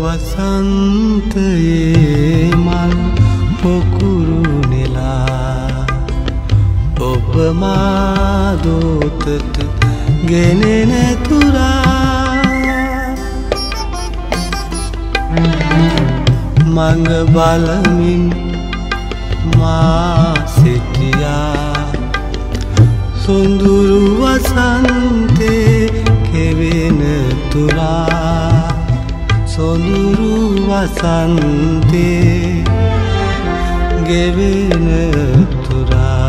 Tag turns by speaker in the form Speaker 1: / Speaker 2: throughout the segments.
Speaker 1: වසන්තයේ මල් පොකුරු නෙලා. ඔබ මාදෝතට ගෙනෙනැතුරා මඟ බලමින් මා සිටියා. සොඳුරු වසන්තේ සොඳුරු වසන්තේ ගෙවෙන තුරා.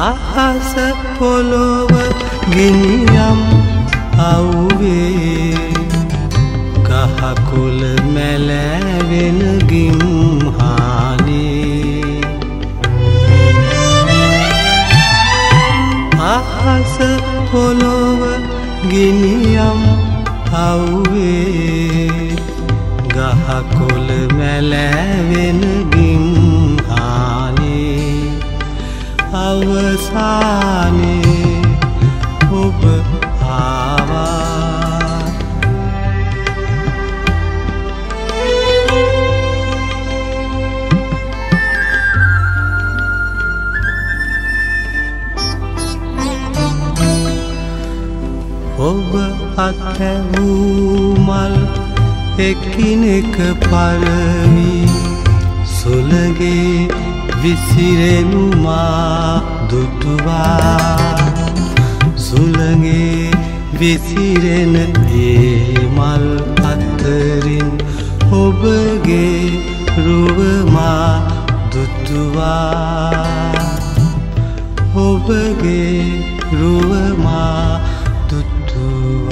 Speaker 1: අහස පොළොව ගිනියම් අව්වේ. ගහකොළ මැලෑවෙන ගිම්හානේ අහස පොළොව ගිනියම් අව්වේ. ගහකොළ මැලෑවෙන ගිම්හානේ ඔබ අත්හැවූ මල් එකිනෙක පරවී සුළගේ විසිරෙනුමා දුටුවා. සුළගේ විසිරෙන ඒ මල් අත්තරින් ඔබගේ රුවමා දුටුවා. ඔබගේ රුවමා go.